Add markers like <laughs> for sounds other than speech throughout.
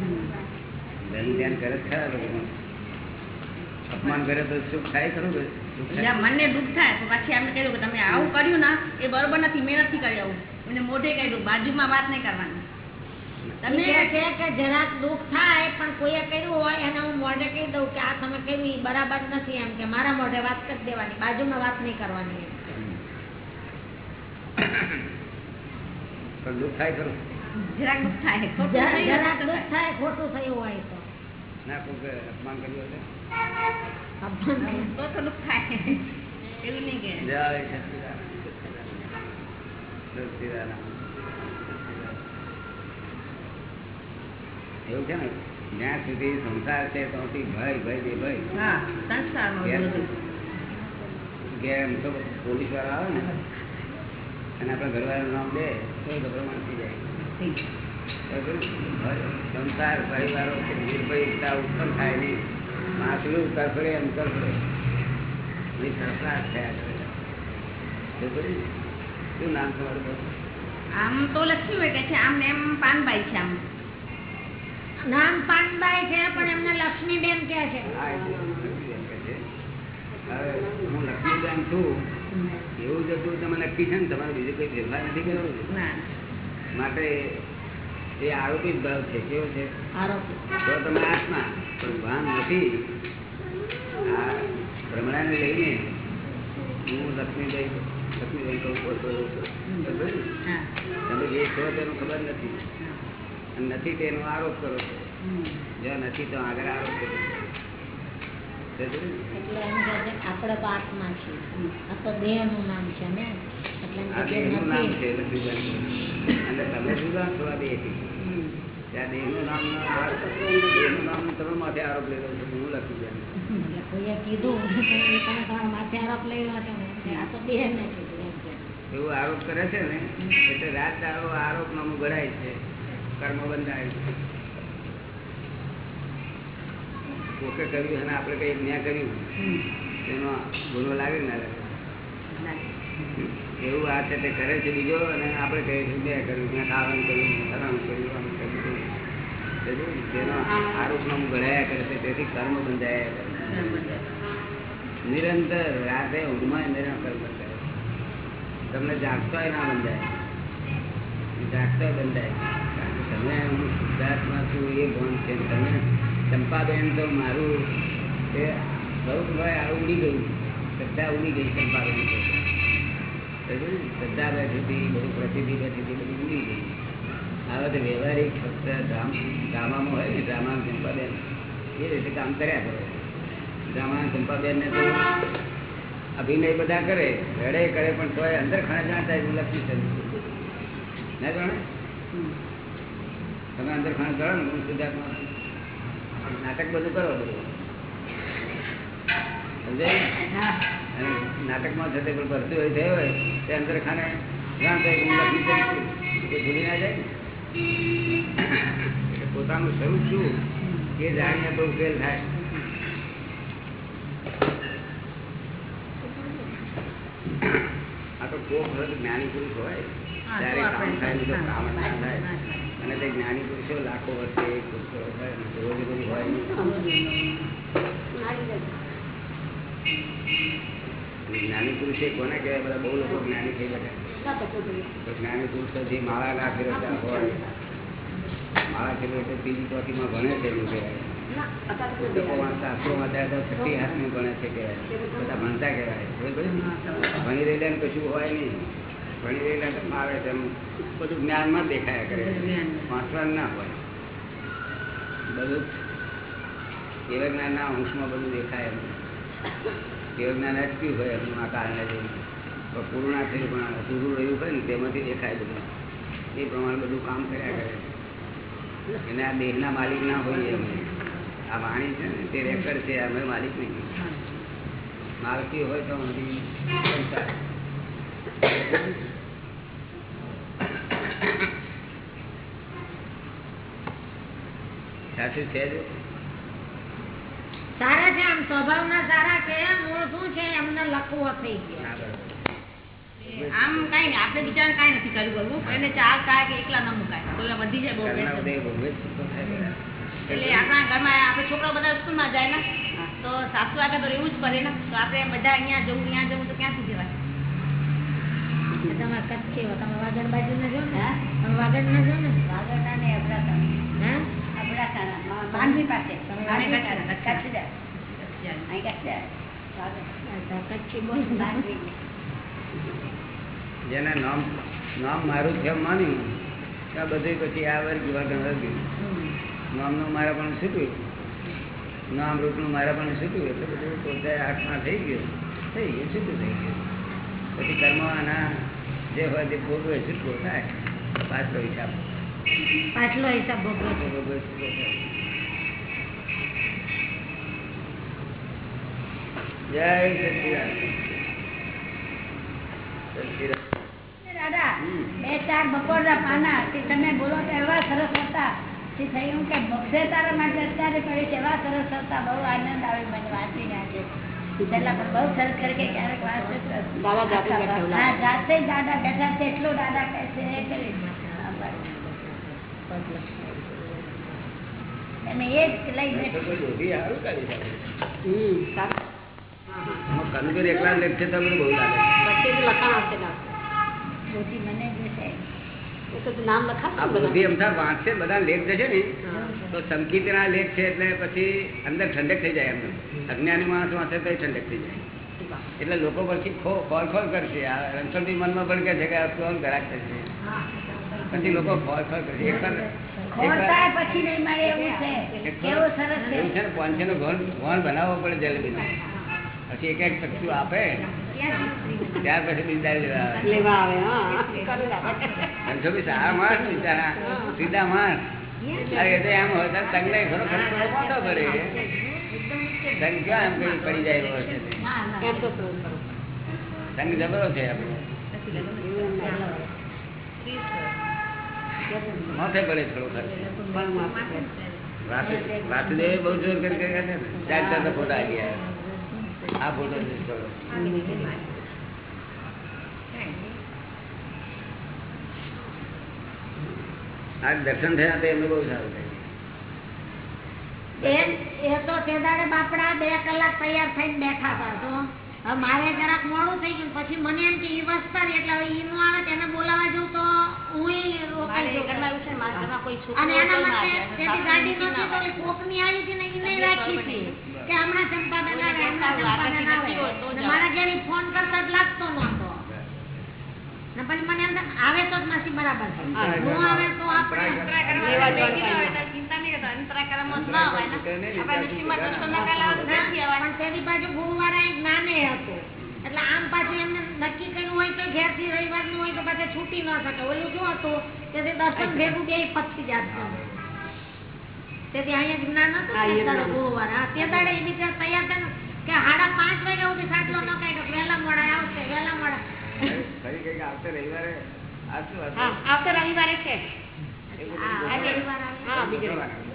ધ્યાન ધ્યાન કરે ખરા અપમાન કરે તો સુખ થાય ખરું કે? સુખ થાય? જ્યાં મનને દુઃખ થાય. તો પછી એમને કહ્યું કે તમે આવું કર્યું ના એ બરોબર નથી મેં નથી કર્યું આવું. એમને મોઢે કહ્યું બાજુમાં વાત નહીં કરવાની. તમે તમે કે જરાક દુઃખ થાય પણ કોઈએ કર્યું હોય એને હું મોઢે કહી દઉં કે આ તમે કર્યું એ બરાબર નથી એમ કે મારા મોઢે વાત કરી દેવાની બાજુમાં વાત નહીં કરવાની પણ દુઃખ થાય ખરું. જરાક દુઃખ થાય ખોટું થાય ખોટું થયું હોય તો. ના કોઈ અપમાન કર્યું હોય અપમાન તો તો થાય. એવું નહીં કે. જય સચિદાનંદ. સચિદાનંદ. એવું છે ને જ્યાં સુધી સંસાર છે ત્યાંથી ભય ભય બે ભય. ગેમ કે તો પોલીસવાળા આવે ને અને આપણા ઘરવાળાનું નામ દે તો ગભરામણ થઈ જાય. થઈ જાય. બરાબર? ભય, સંસાર પરિવારો નિર્ભયતા ઉત્પન્ન થાય નહીં. માછલું તરફડે એમ તરફડે નહીં થયા કરે શું નામ તમારું? આમ તો કે છે આમ એમ પાનબાઈ છે આમ. નામ પાનબાઈ છે પણ એમને લક્ષ્મીબેન કહે છે. હું લક્ષ્મીબેન છું. એવું જ હતું તમે નક્કી છે ને તમારે બીજું કોઈ ફેરફાર નથી કરવું? ના. માટે એ આરોપી જ ભાવ છે. કેવો છે? તો તમે આત્મા. પણ ભાન નથી. આ ભ્રમણાને લઈને હું લક્ષ્મીભાઈ લક્ષ્મીભાઈ કહું છું. હા. તમે જે છો તેનું ખબર નથી. અને નથી તેનો આરોપ કરો છો. જો નથી તો આગળ આરોપ કરો છો. એટલે છે આપણે આત્મા છીએ. આ તો દેહનું નામ છે ને. એટલે એમ આ કહે છે દેહનું નામ છે. અને તમે જુદા છો આ દેહથી. ત્યાં દેહનું નામ દેહનું નામ તમે માથે આરોપ છો હું કીધું માથે આ તો દેહ એવું કરે છે ને એટલે રાત દાડો આરોપ નામું ગળાય છે કર્મ બંધાય છે. કોકે કર્યું અને આપણે કઈ મેં કર્યું. તેનો ગુનો લાગે ના લાગે. એવું આ છે તે કરે છે બીજો અને આપણે કહીએ છીએ બે કર્યું મેં ખાવાનું કર્યું ફલાણું કર્યું આમ કર્યું તેનો આરોપ નામું ગળાયા કરે છે તેથી કર્મ બંધાયા કરે. નિરંતર રાતે ઊંઘમાં નિરંતર બંધાય તમને જાગતોય ના બંધાય. જાગતોય બંધાય. તમે હું શુદ્ધાર્થમાં છું એ ભણ છે. તમે ચંપાબેન તો મારું એ સૌભાઈ આ ઉડી ગયું. બધા ઉડી ગઈ ચંપાબેન? શ્રદ્ધા અભિનય બધા કરે, રડે કરે, પણ તોય અંદર ખાણે જાણતા એવું લખી છે. ના જાણે. તમે અંદર ખાણે કરો ને, હું શુદ્ધાત્મા નાટક બધું કરો બધું. અને નાટકમાં જતે કોઈ ભરતી હોય થયો હોય તે અંદર ખાને જાણતા હું લખી છે એ ભૂલી ના જાય પોતાનું સ્વરૂપ શું? એ જાણીને બહુ ફેલ થાય. આ તો કોક વખત જ્ઞાની પુરુષ હોય ત્યારે કામ થાય તો કામ ના ના થાય થાય. અને તે જ્ઞાની પુરુષો લાખો વર્ષે પુરુષો હોય રોજ રોજ હોય. જ્ઞાની પુરુષે કોને કહેવાય બધા? બહુ લોકો જ્ઞાની થઈ શકે જ્ઞાની પુરુષ જે માળા ના ફેરવતા હોય માળા ફેરવે ત્રીજી ચોકીમાં ભણે છે એવું કહેવાય. પુસ્તકોમાં શાસ્ત્રોમાં ત્યારે તો છઠ્ઠી હાથમાં ભણે છે કહેવાય. બધા ભણતા કહેવાય. બરોબર ને? ભણી રહેલા કશું હોય નહીં. ભણી રહેલા આવે તેમ બધું જ્ઞાનમાં દેખાયા કરે વાંચવાનું ના હોય. બધું એવા જ્ઞાનના અંશમાં બધું દેખાય એમ. કેવું જ્ઞાન અટક્યું હોય એમનું આ કારણે પણ પૂરું થયું, પણ પૂરું રહ્યું હોય ને, તેમાંથી દેખાય બધું. એ પ્રમાણે બધું કામ કર્યા કરે. એને આ દેહના માલિક ના હોઈએ અમે. આ વાણી છે ને, તે રેકર્ડ છે અમે માલિક નહીં. માલકી હોય તો અમારી સાચું છે જ. સારા છે આમ સ્વભાવના સારા કે મૂળ શું છે એમને લખવો થઈ ગયો આમ કઈ આપણે બિચારા કઈ નથી કર્યું કરવું એને ચાર કાય કે એકલા ન મુકાય તો વધી જાય બહુ. એટલે આપણા ઘરમાં આપણે છોકરા બધા સ્કૂલમાં જાય ને તો સાસુ આગળ તો રહેવું જ પડે ને તો આપણે બધા અહીંયા જવું ત્યાં જવું તો ક્યાંથી જવાય તમારે કચ્છ છે તમે વાગડ બાજુ ના જો ને? તમે વાગડ ના જો ને વાગડના ને. હા અબડાસાના. માંડવી પાસે. માંડવી. અહીં. જેને નામ નામ મારું છે માની આ બધું પછી આ વર્ગ વર્ગ. વર્ગ્યું નામનું મારા પણ શીખ્યું નામ રૂપનું મારા પણ શીખ્યું એટલે બધું પોતે હાથમાં થઈ ગયું. થઈ ગયું છૂટું થઈ ગયું. પછી કર્મ આના જે હોય તે હોય છૂટકો થાય. પાછળ હિસાબ પાછલો હિસાબ ભોગવો છે ભોગવે જય સચિદાનંદ સચિદાનંદ દાદા બે ચાર બપોરના પાના તે તમે બોલો તો એવા સરસ હતા. તે થયું કે બક્ષે તારા માટે અત્યારે પડે છે. એવા સરસ હતા. બહુ આનંદ આવે મને વાંચીને આજે. પેલા પણ બહુ સરસ કરે કે ક્યારેક વાંચે દાદા જાતે બેઠેલા. હા જાતે દાદા બેઠા છે. એટલું દાદા કહે છે. એ કરી એકલા તો બહુ લાગે. બુદ્ધિ અમથા વાંચશે બધા લેખ જશે ને તો સંકિત ના લેખ છે એટલે પછી અંદર ઠંડક થઈ જાય એમને. અજ્ઞાની માણસ વાંચે તો ઠંડક થઈ જાય. એટલે લોકો પછી ખો ખોલ ખોલ કરશે. આ રણછોડજી મનમાં પણ કહે છે કે આ કોણ ઘરાક થશે. પછી લોકો પાંચસો નો ઘોણ બનાવવો પડે જલેબી પછી એક એક ચક્ષુ આપે. ત્યાર પછી બીજા લેવા આવે. રણછોડજી સારા માણસ બિચારા સીધા માણસ. અરે તો એમ હોય તો તંગને ખરો મોટો કરે તંગ ક્યાં એમ કઈ પડી જાય એવો છે. તંગ જબરો છે આપણો નથી લગ્ન. એવું એમ ના. ત્રીસ વર્ષ. માથે પડે થોડો ખર્ચ વાસુદેવે બહુ જોર કરી ચાર ચાર ફોટા આવી ગયા આ ફોટો આ દર્શન થયા તો એમને બહુ સારું થયું. એ એ તો બાપડા બે કલાક તૈયાર થઈને બેઠા હતા, તો મારે જરાક મોડું થઈ ગયું પછી મને એમ કે ઈ વસ્તારી એટલે હવે ઈ નું આવે તેને બોલાવા જવું તો હું અને એના માટે ગાડી નહોતી તો કોકની આવી હતી ને ઈને રાખી હતી કે હમણાં ચંપાબેન આવે હમણાં આવે મારા ઘેર ફોન કરતા જ લાગતો નહોતો. ને પછી મને એમ આવે તો જ માસી બરાબર છે. નો આવે તો આપણે એટલે આમ પાછું એમને નક્કી કર્યું હોય તો ઘેરથી રવિવારનું હોય તો પાછા છૂટી ન શકે. ઓલું શું હતું? તેથી દર્શન ભેગું બે પતી જાત તેથી અહીંયા જ્ઞાન હતું હા, તે એ દાડે જ્ઞાન. ગુરુવારે હા, તે દાડે એ બિચારા તૈયાર થઈને કે સાડા પાંચ વાગ્યા સુધી ન કાઢ્યો. વહેલા મોડા આવશે વહેલા મોડા. આવતે રવિવારે? આ શું હતું? હા આવતો રવિવારે છે. હા, બીજો રવિવાર. ગોઠવવાનું.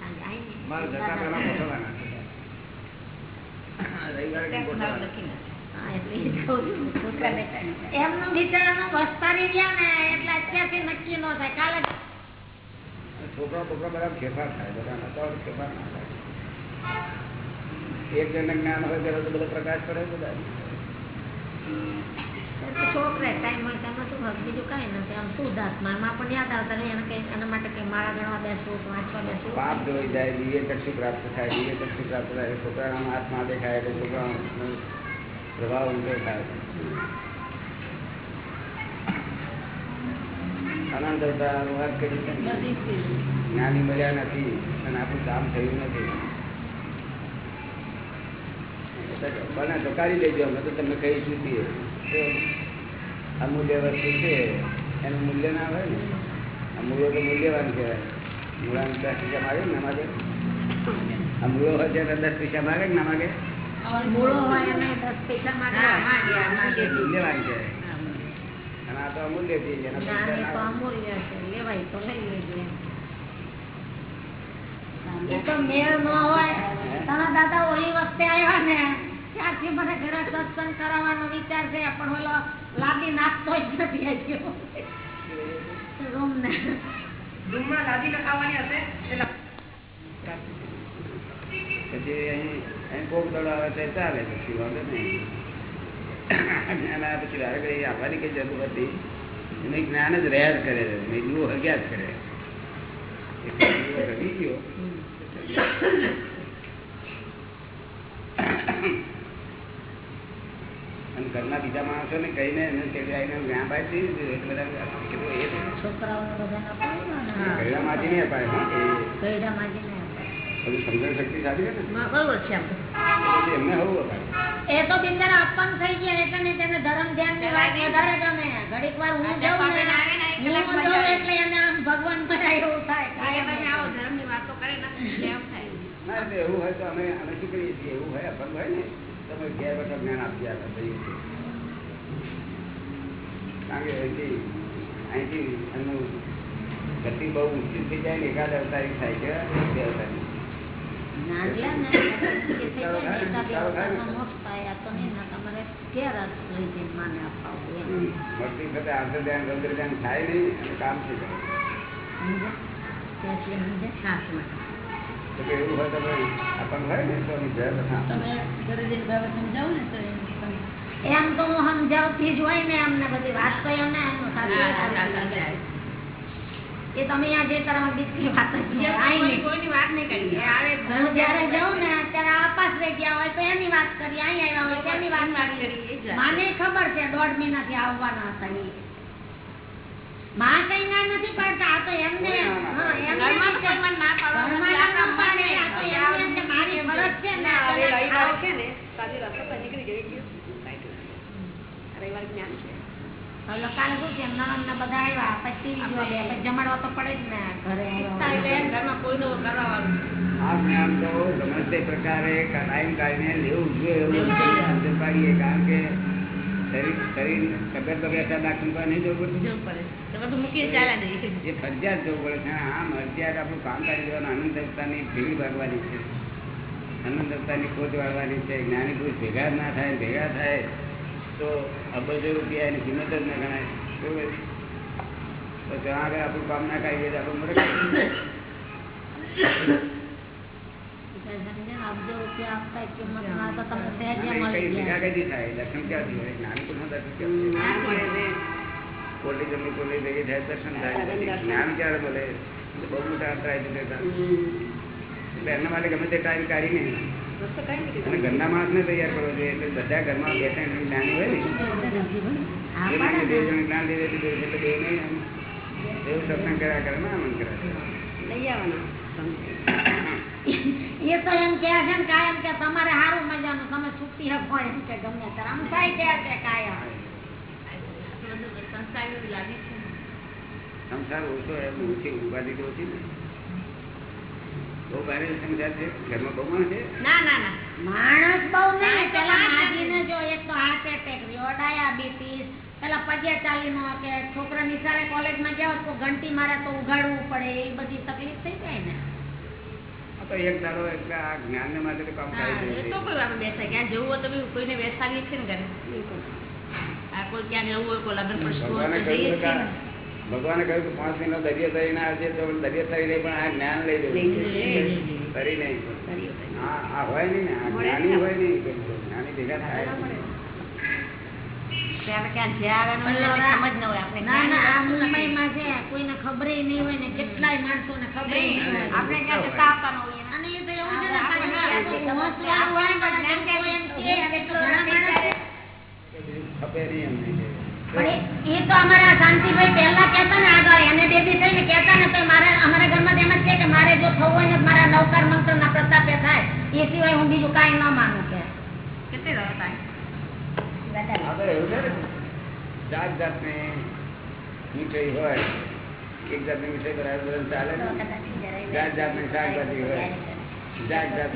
સાંજે આવીને મારે જતા પહેલા ગોઠવવાના. રવિવારે કંઈક ત્યાં ગોઠવવાના. નામ લખીને. હા, એટલે ઈ જ <laughs> એમનું બિચારાનું વસ્તારી ગયા ને એટલે અત્યારથી નક્કી ન થાય. કાલે છોકરા છોકરા બધા ફેરફાર થાય બધા ફેરફાર ના થાય. એક જણ જ્ઞાન હોય ત્યારે તો બધો પ્રકાશ પડે બધા. છોકરા ટાઈમ મળે તેમાં શું હોય? બીજું કાંઈ નથી. આમ શુદ્ધાત્મામાં પણ યાદ આવતા રહે એને કંઈ એના માટે કંઈ માળા ગણવા બેસવું કે વાંચવા બેસવું? પાપ જોઈ જાય દિવ્ય ચક્ષુ પ્રાપ્ત થાય દિવ્ય ચક્ષુ પ્રાપ્ત થાય છોકરાના હાથમાં દેખાય એટલે છોકરાનો પ્રભાવ ઊંચો થાય. અનંત અવતાર વાત કરી છે. જ્ઞાની મળ્યા નથી અને આપણું કામ થયું નથી. બને તો કાઢી લેજો. અમે તો તમને કહીશું છીએ. અમૂલ્ય વસ્તુ છે એનું મૂલ્ય ના હોય ને અમૂલ્ય તો મૂલ્યવાન કહેવાય. મૂળાને દસ પૈસા માગે ને ના માગે? અમૂળો હોય ત્યારે દસ પૈસા માગે ના માગે. મૂલ્યવાન કહેવાય. અને આ તો અમૂલ્ય. અમૂલ્ય છે લેવાય તો લઈ લેજો એ તો મેળ ન હોય. તારા દાદા ઓલી વખતે આવ્યા ને ત્યારે મને ઘરે સત્સંગ કરાવવાનો વિચાર છે પણ ઓલો લાદી નાખતો જ નથી હજી. રૂમ ને રૂમમાં લાદી નખાવાની હશે? એટલે પછી અહીં અહીં કોક દડો આવે તો ચાલે પછી વાંધો નહીં જ્ઞાન પછી વારે ઘડી આપવાની કઈ જરૂર હતી એને જ્ઞાન જ રહ્યા જ કરે દીવો હગ્યા જ કરે. એક ગયો. ઘરના બીજા માણસો ને કહીને એને તે જ્ઞાન પાડી દીધું બધા કીધું એ તો છોકરાઓને બધાને અપાવ્યું ને. ગયડા માજી નહીં અપાય ગયડા માજીને બધું સમજણ શક્તિ સારી બરોબર છે આમ. તો. પછી એમને હવું અપાય. એ તો બિચારા અપંગ થઈ ગયા એટલે ને તેને ધર્મ ધ્યાનની વાત વધારે ગમે. ઘડીક વાર હું જાઉં ને હું જાઉં એટલે એને આમ ભગવાન પર એવું થાય. આવો ધર્મની વાતો કરે ને થાય. એવું હોય તો અમે અમે શું કરીએ છીએ? એવું હોય અપંગ હોય ને. તો અમે ઘેર બેઠા જ્ઞાન આપી આપતા કારણ કે અહીંથી અહીંથી એમનું ગતિ બહુ ઊંચી થઈ જાય ને એકાદ અવતારી થાય છે બે અવતારી. થાય નહીં કામ થઈ જાય. તો કે એવું હોય તો ભાઈ હોય ને તો અમે તમે. સમજાવો એમ તો હું સમજાવતી જ હોય ને અમને બધી વાત તો અમને એમનું. એ તમે આ જે કરવા દીકરી વાત. કોઈની વાત નહીં કરી. હું. જયારે જાઉં ને ત્યારે આપાસ રહી ગયા હોય તો એની વાત કરી અહીં આવ્યા હોય એની વાત કરી. માને ખબર છે દોઢ મહિનાથી આવવાના હતા એ. માં કઈ ના નથી પાડતા આ તો એમને મારી ફરજ છે ને રવિવાર છે ને રસ્તો નીકળી રવિવાર જ્ઞાન છે. શું છે? નણંદ બધા આવ્યા. પછી જમાડવા તો પડે જ ને ઘરે ઘરમાં કોઈનો કરવાવાળું. આ જ્ઞાન તો ગમે તે પ્રકારે લેવું જોઈએ. એવું પાડીએ. કારણ કે શરીર શરીર તબિયત બગડે ડાક્ટર પાસે નહીં જવું પડે? તો બધું મૂકીને ચાલ્યા જઈએ એ ફરજિયાત જવું પડે છે. આમ ફરજિયાત આપણું કામ કાઢી દેવાનું આનંદ દેવતાની ભીડ ભાગવાની છે. આનંદ દેવતાની ખોજ વાળવાની છે. જ્ઞાની પુરુષ ભેગા ના થાય ભેગા થાય તો અબજો રૂપિયા એની કિંમત જ ના ગણાય. બરોબર? તો ત્યાં આગળ આપણું કામ ના કાઢીએ તો આપણે મળે એમના માટે ગમે તે ટાઈમ કઈ નથી અને ઘરના માણસને તૈયાર કરવો જોઈએ એટલે બધા ઘરમાં બે ત્રણ જ્ઞાની હોય ને બે જણ જ્ઞાન લઈ લેતી એટલે બે નહીં એવું સત્સંગ કર્યા કરે ને મન કરે લઈ આવવાના એ તો એમ કે છે ને કાયમ કે તમારે સારું મજાનું તમે સુખી શકો એમ કે ગમે ત્યારે. આમ થાય કે છે કાયમ. સંસાર ઓછો એમ ઓછી ઉપાધિ તો ઓછી ને. બહુ ભારે સંસાર છે ઘરમાં બહુ માણસ છે? ના ના ના. માણસ બહુ નહીં પેલા માણસ માજીને જો એક તો હાર્ટ એટેક રહ્યો ડાયાબિટીસ પેલા પગે ચાલી નો કે છોકરા નિશાળે કોલેજમાં ગયા તો ઘંટી મારે તો ઉગાડવું પડે એ બધી તકલીફ થઈ જાય ને. તો એક દાડો એટલે આ જ્ઞાનને માટે કામ કરી તો કોઈ બેસાય ક્યાં જવું હોય તો કોઈને બેસાડીએ છીએ ને ઘરે. આ કોઈ ક્યાં જવું હોય કોઈ લગ્ન પ્રસંગ ભગવાને કહ્યું કે ને. ભગવાને કહ્યું કે પાંચ મહિનો દરિયો તરીને આવશે તો દરિયો તરી નહીં પણ આ જ્ઞાન લઈ જવું. તરી નહીં. આ હોય નહીં ને આ જ્ઞાની હોય નહીં. જ્ઞાની ભેગા થાય. હોય ન હોય ના ના કોઈને ખબર નહીં હોય ને કેટલાય માણસોને ખબર નહીં, નહીં હોય. આપણે ક્યાં જતા આવતા ન મારે જ ન માનું કે કેટલી રહ્યો time? આ તો છે ને જાત જાતની મીઠાઈ હોય એક જાતની મીઠાઈ બરાબર ચાલે જાત જાતની શાકભાજી હોય જાત જાત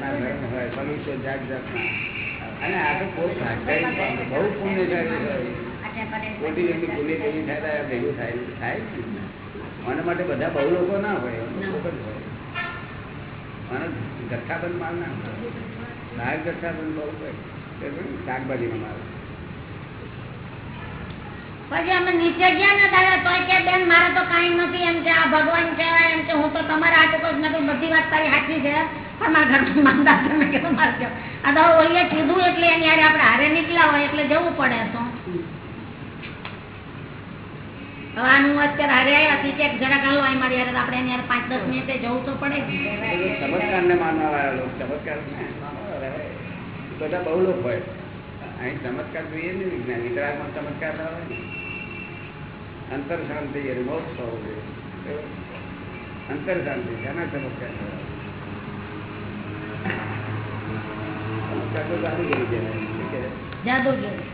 અને આ કોઈ બહુ પુણ્યશાળી ખોટી જેમની પુણ્ય ભેગી થાય ભેગું જ. માટે બધા બહુ લોકો ના હોય અને જથ્થાબંધ માલ ના હોય. બહાર જથ્થાબંધ બહુ હોય. શાકભાજીનો માલ. પછી અમે નીચે ગયા ને દાદા તોય કે બેન, મારે તો કઈ નથી, એમ કે આ ભગવાન કહેવાય, એમ કે હું તો તમારા હાથે કોઈ નથી બધી વાત તારી સાચી છે, પણ મારા ઘરમાં માનતા તમે કેવું મારજો આ તો ઓઈએ કીધું એટલે એની યારે આપણે હારે નીકળ્યા હોય, એટલે જવું પડે તો. હવે આનું અત્યારે હારે આવ્યા હતી કે જરા ગાલો આવી મારી હારે આપણે એની હારે પાંચ દસ મિનિટે જવું તો પડે. ચમત્કાર ને માનવા વાળા ચમત્કાર બધા બહુ લોકો હોય. અહીં ચમત્કાર જોઈએ ને વિજ્ઞાન વિતરાગમાં ચમત્કાર ના. હોય અંતર શાંતિ મોક્ષ થવો જોઈએ. અંતર શાંતિ એના ચમત્કાર ચમત્કાર તો સારું કરી દેવાય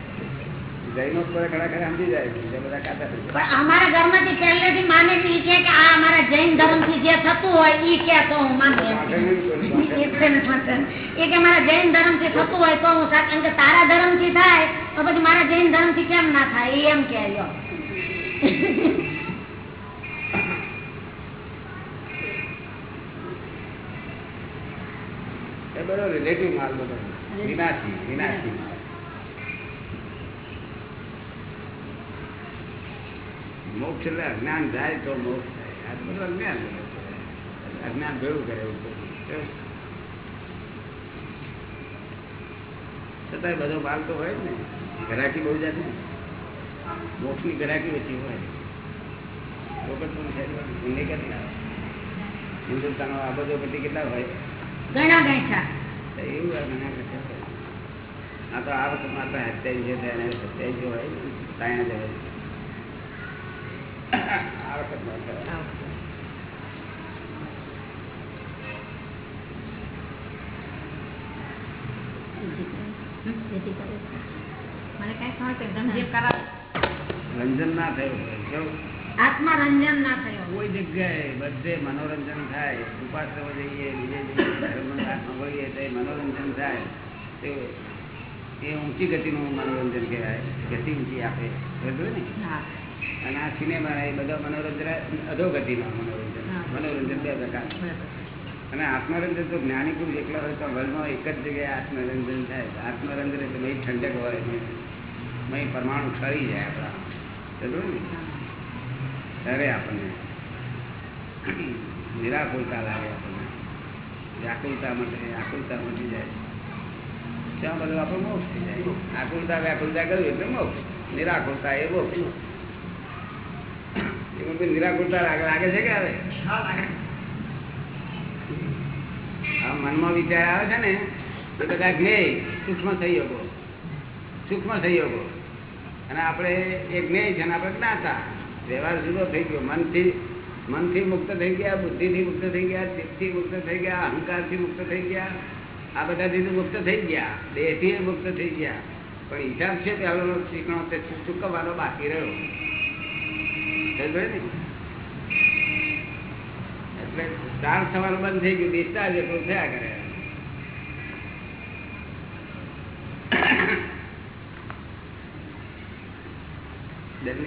જૈનો ઘણા ખરા સમજી જાય બીજા બધા કાતા પણ અમારા ઘરમાંથી પહેલેથી માને છે કે આ અમારા જૈન ધર્મથી જે થતું હોય એ કે તો હું માનું કે. એ મારા જૈન ધર્મથી થતું હોય તો હું એમ કે તારા ધર્મથી થાય તો પછી મારા જૈન ધર્મથી કેમ ના થાય? એમ કે બરોબર રિલેટિવ માલ બધો. વિનાશી વિનાશી માલ મોક્ષ એટલે અજ્ઞાન જાય તો મોક્ષ થાય. આ બધું અજ્ઞાન બધું. અજ્ઞાન ભેગું કરે એવું છતાંય બધો માલ તો હોય ને. ઘરાકી બહુ જાતે મોક્ષની ઘરાકી ઓછી હોય. લોકો તો પુણ્ય કરી આવે આ બધો પછી કેટલા હોય? એવું આ ઘણા બધા આ તો આ વખત માત્ર સત્યાવીસ સત્યાવીસ હોય ત્યાં જ હોય આ વખત માત્ર મને કઈ ખબર છે તમે જે કરાવો રંજન ના થયું. આત્મરંજન ના થયું કોઈ જગ્યાએ બધે મનોરંજન થાય ઉપાસવા જઈએ બીજે જઈએ મનોરંજન થાય તે એ ઊંચી ગતિનું મનોરંજન કહેવાય ગતિ ઊંચી આપે. બધું ને? અને આ સિનેમા એ બધા મનોરંજન અધોગતિના મનોરંજન મનોરંજન બે પ્રકાર. અને આત્મરંજન તો જ્ઞાની પુરુષ એકલા હોય તો વર્લ્ડમાં એક જ જગ્યાએ આત્મરંજન થાય. આત્મરંજન એટલે મય ઠંડક હોય મય પરમાણુ ઠરી જાય આપણા. બરોબર ને? ત્યારે આપણને નિરાકુલતા લાગે આપણને. વ્યાકુલતા મળે આકુલતા મટી જાય. ત્યાં બધું આપણો મોક્ષ થઈ જાય. આકુલતા વ્યાકુલતા કર્યું એટલે મોક્ષ. નિરાકુલતા એ મોક્ષ. નિરાકુલતા લાગે છે કે હવે આ મનમાં વિચાર આવે છે ને એ બધા જ્ઞેય સૂક્ષ્મ સંયોગો. સૂક્ષ્મ સંયોગો. અને આપણે એ જ્ઞેય છે ને આપણે જ્ઞાતા. વ્યવહાર જુદો થઈ ગયો. મનથી મનથી મુક્ત થઈ ગયા બુદ્ધિથી મુક્ત થઈ ગયા ચિત્તથી મુક્ત થઈ ગયા અહંકારથી મુક્ત થઈ ગયા. આ બધાથી મુક્ત થઈ ગયા. દેહથી મુક્ત થઈ ગયા. પણ હિસાબ છે પહેલો ચીકણો તે ચૂકવવાનો બાકી રહ્યો. એટલે ચાર થવાનું બંધ થઈ ગયું ડિસ્ચાર્જ એટલું થયા કરે?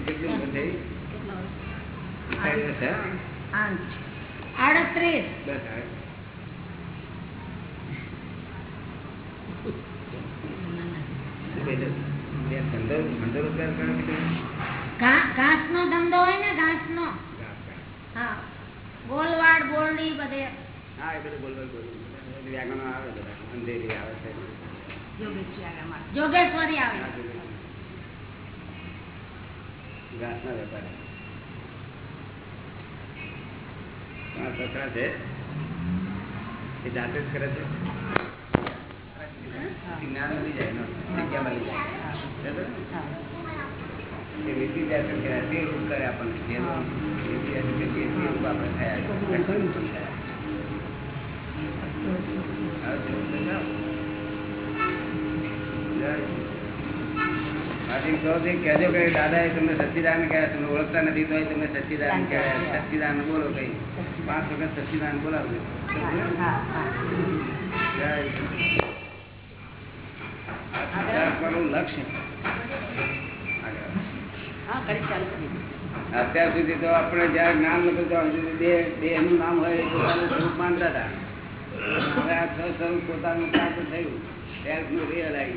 કેટલું થઈ? આડત્રીસ. બસ હવે. બે ઘાસ નો ધંધો હોય ને ઘાસ નો હા. ગોલવાડ બોરડી બધે. હા એ બધું બોલ બોલ બોલ આવે અંધેરી આવે છે. યોગેશ્વરી આગળ મારે જોગેશ્વરી આવે. ઘાસના વેપારી. સસરા છે? એ જાતે જ કરે છે? જ્ઞાન મળી જાય જગ્યા મળી જાય. બરાબર ને? એ વિદ્યાર્થી કહેવાય, તે રૂપ કરે આપણને જેનો વિદ્યાર્થી કરીએ તે રૂપ આપણે થયા છે. લક્ષણ રૂપ થયા. હવે તો સમજાવો. જય. પાટીલ કહો છે, કહેજો કે દાદાએ તમને સચ્ચિદાન કહેવાય તમે ઓળખતા નથી તો તમે સચ્ચિદાન કહેવાય સચ્ચિદાન બોલો કઈ પાંચ વખત સચ્ચિદાન બોલાવજો હા હા જય. આ સિદ્ધાર્થનું લક્ષ્ય અત્યાર સુધી તો આપણે જયારે જ્ઞાન નતું ત્યાં સુધી દેહ દેહનું નામ હોય પોતાનું સ્વરૂપ માનતા હતા. હવે આ છ સ્વરૂપ પોતાનું પ્રાપ્ત થયું. સેલ્ફનું રિયલાઇઝ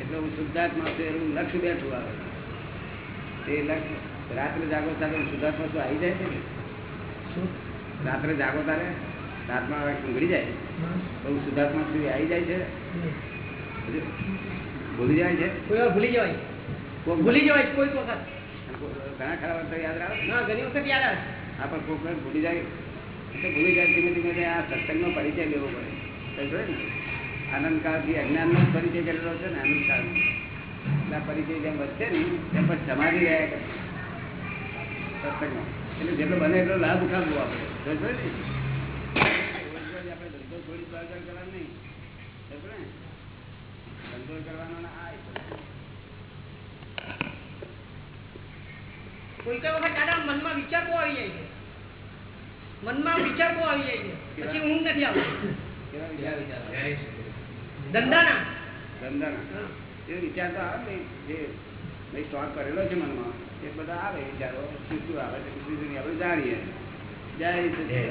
એટલે હું શુદ્ધાત્મા છું એનું લક્ષ્ય બેઠું આવે. તે લક્ષ્ય રાત્રે જાગો તારે શુદ્ધાત્મા શું આવી જાય છે ને? રાત્રે જાગો તારે રાતમાં ઊંઘડી જાય. તો શુદ્ધાત્મા સુધી આવી જાય છે. ભૂલી જાય છે? કોઈ વાર ભૂલી કોક ભૂલી જવાય કોઈ વખત. ઘણા ખરા વાર યાદ રાખે ના ઘણી વખત યાદ આવે. હા પણ કોઈક ભૂલી જાય. ભૂલી જાય ધીમે ધીમે આ સત્સંગનો પરિચય લેવો પડે. ને? આનંદકાળથી અજ્ઞાનનો નો પરિચય કરેલો છે ને આનંદકાળ એટલે આ પરિચય જેમ વધશે ને તેમ પણ સમાધિ રહ્યા કરે સત્સંગમાં. એટલે જેટલો બને એટલો લાભ ઉઠાવવો આપણે. સમજો ને? આપણે ધંધો થોડી બહાર કરવાનો નહીં. સમજો ને? ધંધો કરવાનો આ કોઈ કોઈ વખત દાદા મનમાં વિચાર બહુ આવી જાય છે. મનમાં વિચાર બહુ આવી જાય છે. પછી ઊંઘ નથી આવતી. ધંધાના. ધંધાના. હા. એ વિચાર તો આવે જે મેં સ્ટોક કરેલો છે મનમાં એ બધા આવે વિચારો. શું શું આવે છે? શું શું આપણે જાણીએ. જય.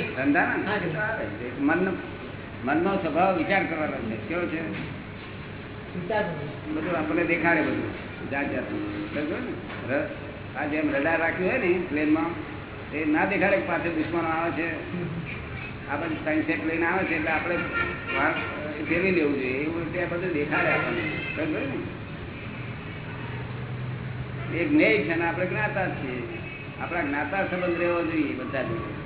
ધંધાના ને? છે. મનનો સ્વભાવ વિચાર કરવાનો છે. કેવો છે? બધું આપણને દેખાડે બધું. જાત જાતનું ને? આ જેમ રડાર રાખ્યું હોય ને પ્લેનમાં એ ના દેખાડે પાસે દુશ્મનો આવે છે. આ બધું સાયન્સેટ લઈને આવે છે એટલે આપણે ફેરવી લેવું જોઈએ. એવું આ બધું દેખાડે આપણને. બરાબર ને? એક જ્ઞેય છે અને આપણે જ્ઞાતા છીએ. આપણા જ્ઞાતા સંબંધ રહેવો જોઈએ બધા જોડે.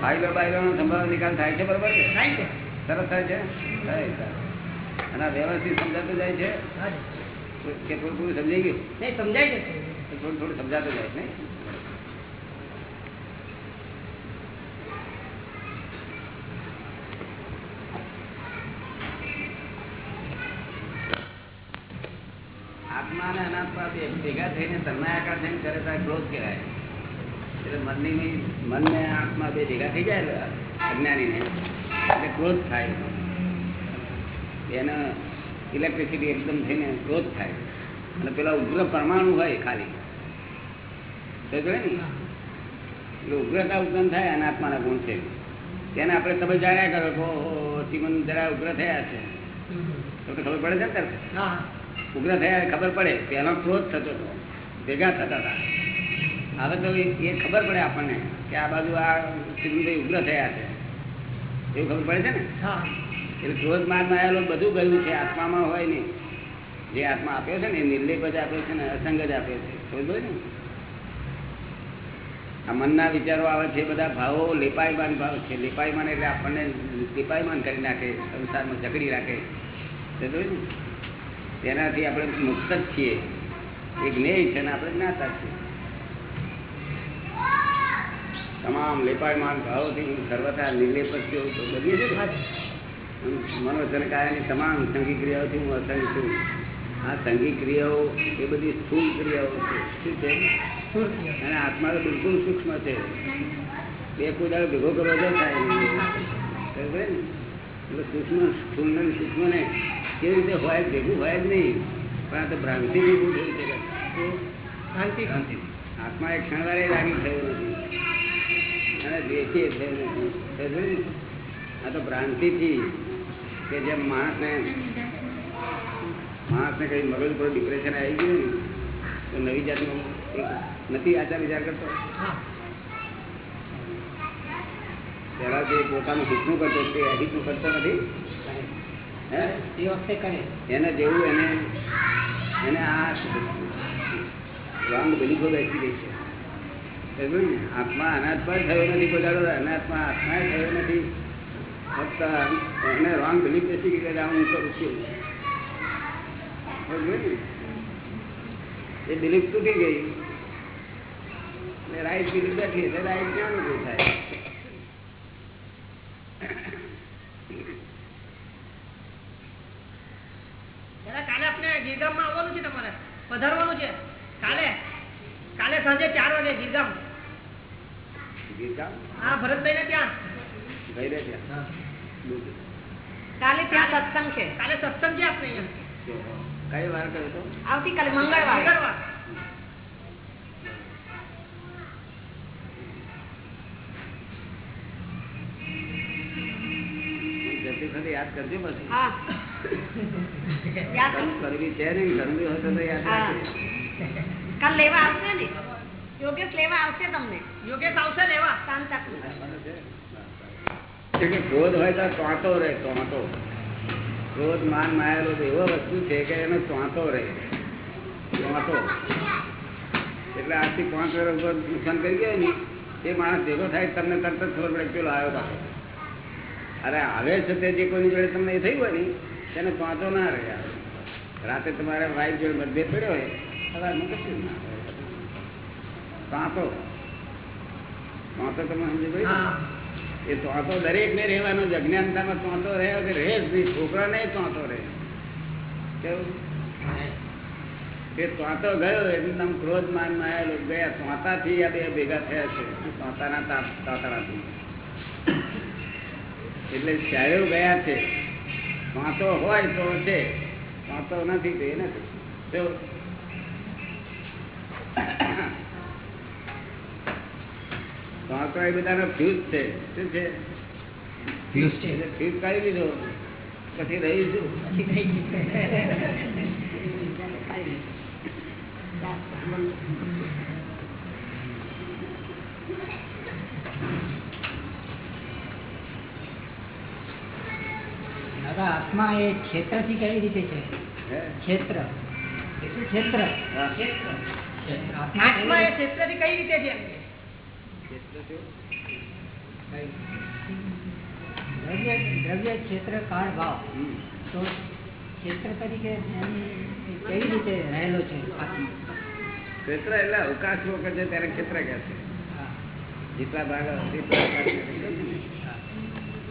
ફાઇલો બાઇલોનો સંભાવ નિકાલ થાય છે બરોબર છે? સરસ થાય છે. અને આ વ્યવસ્થિત સમજાતું જાય છે? કે થોડું થોડું સમજાઈ ગયું? નહીં સમજાય છે થોડું. થોડું સમજાતું જાય નહીં? થઈને કરે તો આ ક્રોધ કહેવાય. એટલે મનની મનને મન આત્મા બે ભેગા થઈ જાય અજ્ઞાનીને. એટલે ક્રોધ થાય. એને ઇલેક્ટ્રિસિટી એકદમ થઈને ક્રોધ થાય. અને પેલા ઉગ્ર પરમાણુ હોય ખાલી. તો ને? એટલે ઉગ્રતા ઉત્પન્ન થાય અનાત્માના ગુણ છે. તેને આપણે તમે જાણ્યા કરો કે ચીમન જરા ઉગ્ર થયા છે. તો ખબર પડે છે ને ત્યારે? ઉગ્ર થયા ખબર પડે. પહેલો ક્રોધ થતો હતો. ભેગા થતા હતા. હવે તો એ એ ખબર પડે આપણને કે આ બાજુ આ સિંધુભાઈ ઉગ્ર થયા છે. એવું ખબર પડે છે ને? એટલે ક્રોધ માર્ગમાં આવેલો બધું ગયું છે આત્મામાં હોય નહીં. જે આત્મા આપ્યો છે ને એ નિર્લેપ જ આપ્યો છે ને અસંગ જ આપ્યો છે. સમજો ને? આ મનના વિચારો આવે છે બધા ભાવો લેપાયમાન ભાવ છે. લેપાયમાન એટલે આપણને લેપાયમાન કરી નાખે સંસારમાં જકડી રાખે. ને? તેનાથી આપણે મુક્ત જ છીએ. એ જ્ઞેય છે ને આપણે જ્ઞાતા છીએ. તમામ લેપાયમાન ભાવોથી હું સર્વથા નિર્લેપ જ છું. તો બધી છે. મનોજન કાયાની તમામ સંગી ક્રિયાઓથી હું અસંગ છું. આ સંગી ક્રિયાઓ એ બધી સ્થૂળ ક્રિયાઓ છે. શું છે? અને આત્મા તો બિલકુલ સૂક્ષ્મ છે. બે પૂજા ભેગો કરવો જ થાય? એટલે સૂક્ષ્મ સ્થૂળ ને? સૂક્ષ્મ ને કેવી રીતે હોય? ભેગું હોય જ નહીં. પણ આ તો ભ્રાંતિ? શાંતિ ભ્રાંતિ આત્મા એક ક્ષણવારે રાગી થયું નથી. અને દ્વેષી થયું નથી? આ તો ભ્રાંતિથી કે જેમ માણસને માણસને કઈ મગજ પર ડિપ્રેશન આવી ગયું ને તો નવી જાતનું નથી આચાર વિચાર કરતો. પહેલાં જે પોતાનું હિતનું કરતો તે અહિતનું કરતો નથી. એને જેવું એને એને આ રોંગ બિલીફો બેસી ગઈ છે? આત્મા અનાથ પર થયો નથી બગાડો અનાથમાં આત્મા થયો નથી. ફક્ત એને રોંગ બિલીફ બેસી ગઈ કે આ હું કરું છું. એ બિલીફ તૂટી ગઈ. એટલે રાઈટ બિલીફ બેઠી એટલે રાઈટ ક્યાં થાય દાદા કાલે આપણે ગીરગામમાં આવવાનું છે તમારે? પધારવાનું છે? કાલે? કાલે સાંજે ચાર વાગે ગીરગામ. હા ભરતભાઈ ને ત્યાં? કાલે ત્યાં સત્સંગ છે. કાલે સત્સંગ છે આપણે કઈ વાર કર્યો તો? આવતીકાલે મંગળવાર. મંગળવાર. જતી યાદ કરજો પછી. હા. કરવું કરવી છે નહીં કરવી હોય તો તો યાદ હા. રાખજો. કાલ લેવા આવશે ને? યોગેશ લેવા આવશે તમને? યોગેશ આવશે લેવા શાંતાકુર ક્રોધ હોય તો ચોંટો રહે ચોંટો. ક્રોધ માન માયેલો એવો વસ્તુ છે કે એનો ચોંટો રહે. ચોંટો. એટલે આજથી પાંચ વર્ષ ઉપર નુકસાન કરી ગયો ને એ માણસ ભેગો થાય તમને તરત જ ખબર પડે પેલો આવ્યો અરે આવે છે તે જે કોઈની જોડે તમને એ થયું હોય ને તેને પાંચો ના રહે રાતે તમારે વાઇફ જોડે મતભેદ પડ્યો હોય સવારમાં કશું ના પાંચો ચોંટો તમે સમજી ભાઈ એ ચોંતો દરેક ને રહેવાનો જ અજ્ઞાનતામાં ચોંતો રહે કે રહે જ નહીં. છોકરા નહીં ચોંતો રહે. કેવું? એ ચોંતો ગયો એકદમ ક્રોધ માનમાં આવેલો. ગયા ચોંતાથી આ બે ભેગા થયા છે. તાપ- તાતણાથી એટલે ચારેવ ગયા છે. ચોંતો હોય તો છે. ચોંતો નથી તો એ નથી કેવું? ચોંતો એ બધાનો ફ્યુઝ છે. શું છે? ફ્યુઝ છે. એટલે ફ્યુઝ કાઢી લીધો પછી રહીશું પછી થઈ ગયું <laughs> દાદા આત્મા એ ક્ષેત્રથી કેવી રીતે છે? ક્ષેત્ર. ક્ષેત્ર. આત્મા એ કેવી કઈ રીતે છે? કે? દ્રવ્ય દ્રવ્ય ક્ષેત્ર કાળ ભાવ તો ક્ષેત્ર તરીકે કેવી રીતે રહેલો છે આત્મા? ક્ષેત્ર એટલે અવકાશ વખત છે ત્યારે ક્ષેત્ર કહે છે. હા, જેટલા ભાગ.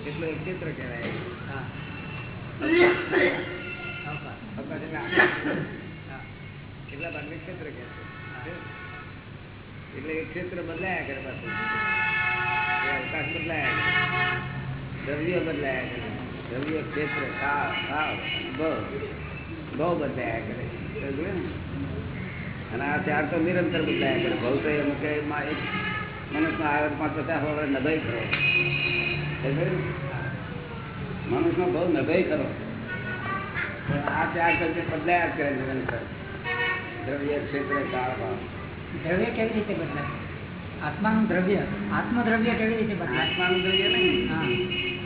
એટલું ક્ષેત્ર કહેવાય હા. અવકાશ. અવકાશ એટલે આકાશ. હા, કેટલા ભાગને એટલે એક ક્ષેત્ર બદલાયા કરે પાછું. કરે. દ્રવ્ય બદલાયા કરે. દ્રવ્ય ક્ષેત્ર ભાવ ભવ બદલાયા કરે. અને આ ચાર તો નિરંતર બદલાયા કરે. ભવ તો એમ કે મનુષ્યનો આવે પાંચ પચાસ વર્ષ નભાઈ ખરો સમજ્યું ને? મનુષ્યનો બહુ નભાઈ ખરો પણ આ ચાર તો જે બદલાયા જ કરે નિરંતર દ્રવ્ય ક્ષેત્ર કાળ ભાવ દ્રવ્ય કેવી રીતે બદલાય આત્માનું દ્રવ્ય આત્મદ્રવ્ય કેવી રીતે બદલાય આત્માનું દ્રવ્ય નહીં હા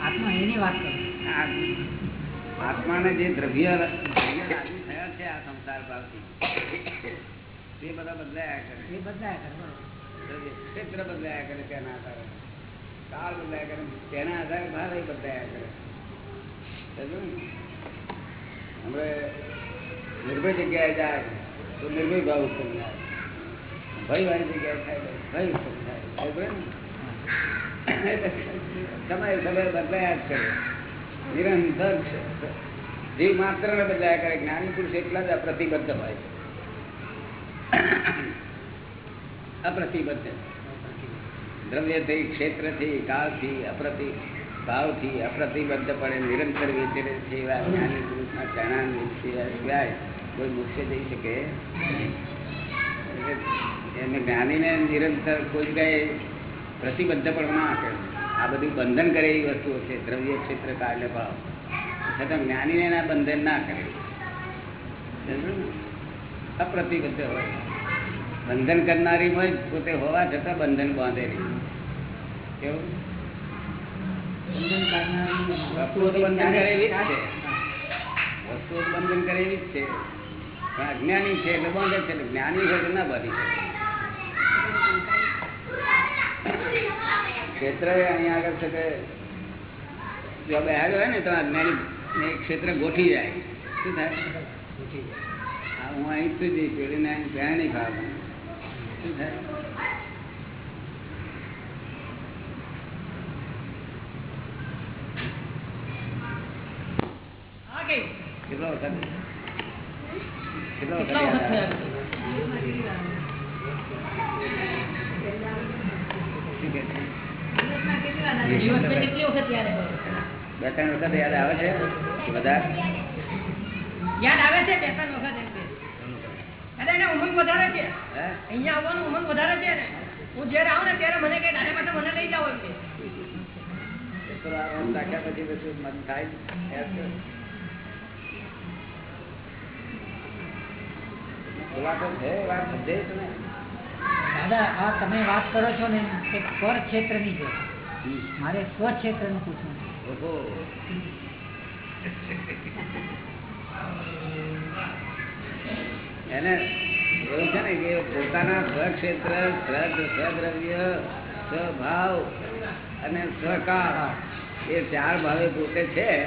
આત્મા એની વાત કરો આ- આત્માને જે દ્રવ્ય દ્રવ્ય લાગુ થયા છે આ સંસાર ભાવથી તે બધા બદલાયા કરે એ બદલાય કરે બરોબર. દ્રવ્ય ક્ષેત્ર બદલાયા કરે તેના આધારે કાળ બદલાયા કરે તેના આધારે ભાવ એ બદલાયા કરે હમણે નિર્ભય જગ્યાએ જાય તો નિર્ભય ભાવ ઉત્પન્ન થાય ભય વાળી જગ્યાએ થાય ભય ઉત્પન્ન થાય સમય બદલાયા જ કરે નિરંતર છે. જીવ માત્ર ને બદલાયા કરે. જ્ઞાની પુરુષ એટલા જ અપ્રતિબદ્ધ હોય છે. અપ્રતિબદ્ધ. દ્રવ્યથી, ક્ષેત્રથી, કાળથી અપ્રતિ ભાવથી અપ્રતિબદ્ધ પડે નિરંતર વિચરે છે એવા જ્ઞાની પુરુષના ચરણાન સિવાય કોઈ મોક્ષે જઈ શકે? એને જ્ઞાનીને નિરંતર કોઈ જગ્યાએ પ્રતિબદ્ધ પણ ના કરે આ બધું બંધન કરે એવી વસ્તુઓ છે, દ્રવ્ય ક્ષેત્ર, કાર્ય ભાવ. છતાં જ્ઞાનીને એના બંધન ના કરે. અપ્રતિબદ્ધ હોય. બંધન કરનારી હોય, પોતે હોવા છતાં બંધન બાંધેલી કેવું? બંધન કાઢનારી વસ્તુઓ તો બંધન કરે એવી જ છે. વસ્તુઓ તો બંધન કરે એવી જ છે. પણ અજ્ઞાની છે એટલે બંધન છે. એટલે જ્ઞાની હોય તો ના બાંધી શકે. ક્ષેત્ર અહીંયા આગળ છે કે જો બેહાડ્યો હોય ને તો અજ્ઞાની ક્ષેત્ર ગોઠી જાય. શું થાય? જાય. આ હું અહીં જ પેઢીને અહીં ત્યાં નહીં ખાવા શું થાય આ કઈ કેટલો વખત કેટલા વખત યાદ આવે? છે? વધારે યાદ આવે છે બે ત્રણ વખત ઉમંગ વધારે છે અહીંયા આવવાનું ઉમંગ વધારે છે હું જ્યારે આવું ને ત્યારે મને કે દાદા પાસે મને લઈ જાઓ એમ કે પછી મન થાય દાદા, આ તમે વાત કરો છો ને ક્ષેત્રની છે. એને એવું છે ને કે પોતાના સ્વક્ષેત્ર સ્વ- સ્વદ્રવ્ય સ્વભાવ અને સ્વકાર એ ચાર ભાવે પોતે છે.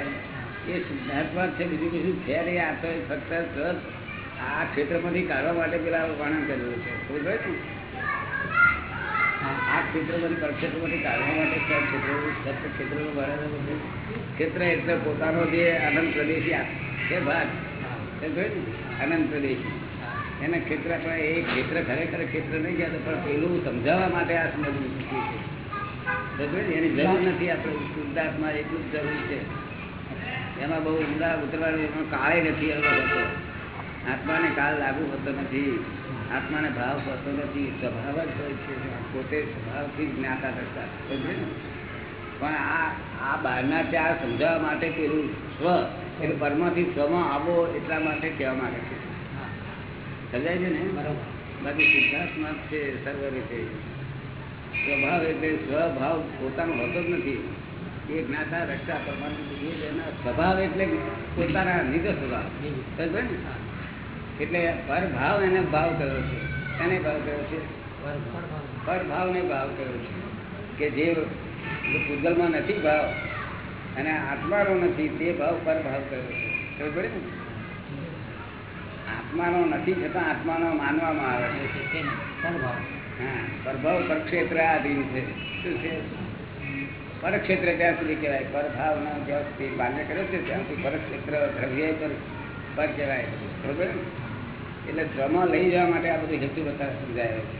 એ શુદ્ધાત્મા છે, બીજું કશું છે નહીં. આ તો ફક્ત આ ક્ષેત્રમાંથી કાઢવા માટે પેલા વર્ણન કર્યું છે. ખબર ને? આ- ક્ષેત્રમાંથી પરક્ષેત્રમાંથી કાઢવા માટે ક્ષેત્ર સપ્ત ક્ષેત્રનું વર્ણન ક્ષેત્ર એટલે પોતાનો જે અનંત પ્રદેશી છે ભાગ? અનંત પ્રદેશી. એના ક્ષેત્ર પણ એ ક્ષેત્ર ખરેખર ક્ષેત્ર નહીં ગયા પણ પેલું સમજાવવા માટે આ સમજવું છે. એની જરૂર નથી આપણે શુદ્ધાત્મા એટલું જ જરૂર છે. એમાં બહુ ઊંડા ઉતરવાનું એમાં કાળે નથી એવો હોતો આત્માને કાલ લાગુ હોતો નથી. આત્માને ભાવ હોતો નથી. સ્વભાવ જ હોય છે. પોતે સ્વભાવથી જ્ઞાતા કરતા પણ આ આ બહારના ચાર સમજાવવા માટે પેલું સ્વ એટલે પરમાથી સ્વમાં આવો એટલા માટે કહેવા માંગે છે. સમજાય છે ને? બરોબર. બાકી સિદ્ધાર્થમાં છે સર્વ રીતે. સ્વભાવ એટલે સ્વભાવ પોતાનો હોતો જ નથી. એ જ્ઞાતા રક્ષા પરમાનંદ સ્વભાવ એટલે પોતાના નિજ સ્વભાવ. બીજું. ને? હા. પર પરભાવ એને ભાવ કર્યો છે એને ભાવ કર્યો છે બરોબર. પરભાવને ભાવ કર્યો છે કે જે પૂતગલમાં નથી ભાવ અને આત્માનો નથી, તે ભાવ પરભાવ કર્યો છે ખબર પડે ને આત્માનો નથી છતાં આત્માનો માનવામાં આવે છે. હા પરભાવ પરક્ષેત્ર આધીન છે શું છે પરક્ષેત્ર ત્યાં સુધી કહેવાય પરભાવનો જ્યાં સુધી બાંધ્ય કર્યો છે, ત્યાં સુધી પરક્ષેત્ર દ્રવ્ય પર પર કહેવાય બરોબર ને? એટલે શ્રમમાં લઈ જવા માટે આ બધું હેતુ બધા સમજાયો છે.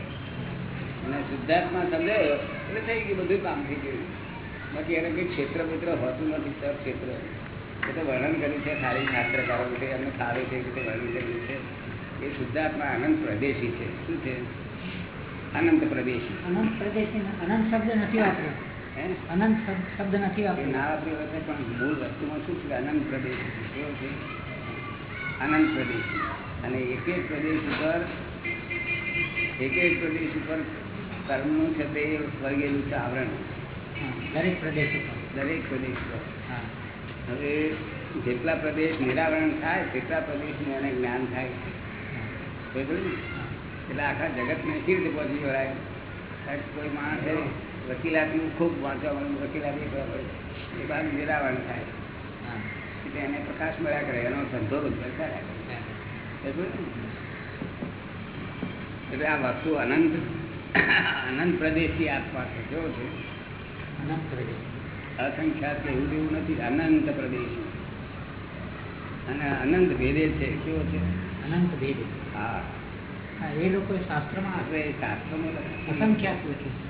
અને શુદ્ધાર્થમાં સમજાયો એટલે થઈ ગયું બધું કામ થઈ ગયું. બાકી એને કંઈ ક્ષેત્ર મિત્ર હોતું નથી સર ક્ષેત્ર. એ તો વર્ણન કર્યું છે ખાલી શાસ્ત્રકારો છે એમને સારું છે રીતે વર્ણન કર્યું છે. એ શુદ્ધાત્મા આનંદ પ્રદેશી છે. શું છે? અનંત પ્રદેશી. અનંત પ્રદેશી અનંત શબ્દ નથી વાપર્યો. અનંત શબ્દ નથી વાપર્યો. ના વાપરી હોય પણ મૂળ વસ્તુમાં શું છે? અનંત પ્રદેશ કેવો છે? અનંત પ્રદેશ. અને એક એક પ્રદેશ ઉપર એક એક પ્રદેશ ઉપર કર્મનું છે તે વર્ગેલું છે આવરણ. દરેક પ્રદેશ ઉપર. દરેક પ્રદેશ ઉપર. હવે જેટલા પ્રદેશ નિરાવરણ થાય તેટલા પ્રદેશનું એને જ્ઞાન થાય? એટલે આખા જગતને કેવી રીતે પહોંચી વળાય કોઈ માણસે વકીલાતી ખૂબ વાંચવા મળે વકીલાતી એ બાદ નિરાવરણ થાય. એટલે એને પ્રકાશ મળ્યા કરે એનો ધંધો રોજગાર થાય? એટલે આ વસ્તુ અનંત અનંત પ્રદેશથી આસપાસ છે કેવો છે? અનંત પ્રદેશ. અસંખ્યાત એવું જેવું નથી અનંત પ્રદેશ. અને અનંત ભેદે છે કેવો છે? અનંત ભેદે. હા. એ લોકો શાસ્ત્રમાં આપણે શાસ્ત્રમાં અસંખ્યાત લખે છે.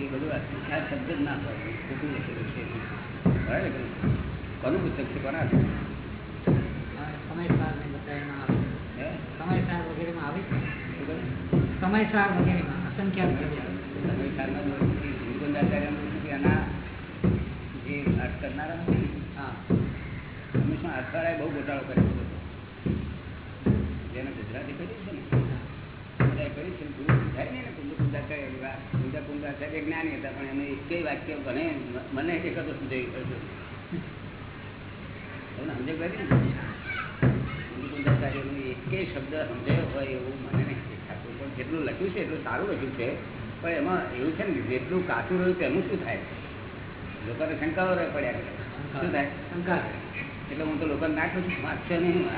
એ બધું અસંખ્યાત શબ્દ જ ના પડે ખોટું લખેલું છે. બરાબર? કોનું પુસ્તક છે? કોના હા, સમયસાર ને બધા એમાં આવે હે? સમયસાર વગેરેમાં આવે છે શું કહ્યું? સમયસાર વગેરે આના જે બહુ ગોટાળો કર્યો હતો જેને ગુજરાતી કર્યું છે. ને કર્યું છે સમજાય ને કુંજ કુંજાચાર્ય કુંજા જ્ઞાની હતા પણ એમને એક વાક્ય મને મને એક હતો તમને સમજાય કરી ને કુંજ કુંજાચાર્યનું એકેય શબ્દ સમજાયો હોય એવું મને જેટલું લખ્યું છે એટલું સારું લખ્યું છે. પણ એમાં એવું છે ને જેટલું કાચું રહ્યું તેનું શું થાય? લોકોને શંકાઓ રહે પડ્યા શું થાય? શંકા એટલે હું તો લોકોને નાખું છું વાંચશે નહીં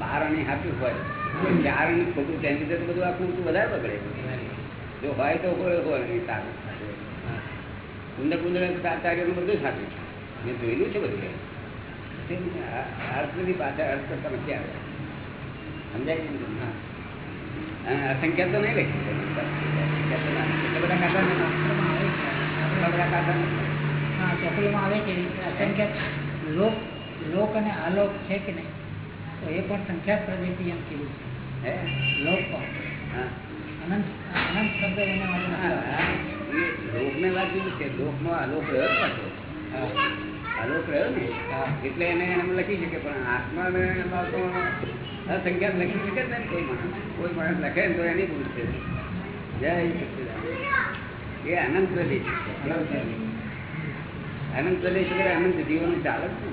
બાર અને હાથું હોય ચાર અને ખોટું ત્યાં તો બધું આખું વધારે પકડે જો હોય તો હોય હોય નહીં સારું. કુંદર કુંદર આચાર્યનું બધું સાચું છે. મેં જોયેલું છે બધું. અર્થ આ- પાછળ અર્થ કરતા નથી આવે? સમજાય તમને? તો નહીં લખી બધા કાઢા આવે છે કે લોક લોક અને આલોક છે કે નહીં તો એ પણ સંખ્યા પ્રદેશથી એમ કીધું છે લોક પણ અનંત અનંત શબ્દ એના લોકને વાત છે લોકમાં આલોક રહ્યો પાછો આલોક રહ્યો ને એટલે એને એમ લખી શકે પણ આત્માને તો લખી શકે છે? કોઈ માણસ કોઈ માણસ લખે ને તો એની ભૂલ છે જય એ અનંત પ્રદેશ. અનંત પ્રદેશ. એટલે અનંત જીવોનું ચાલે છે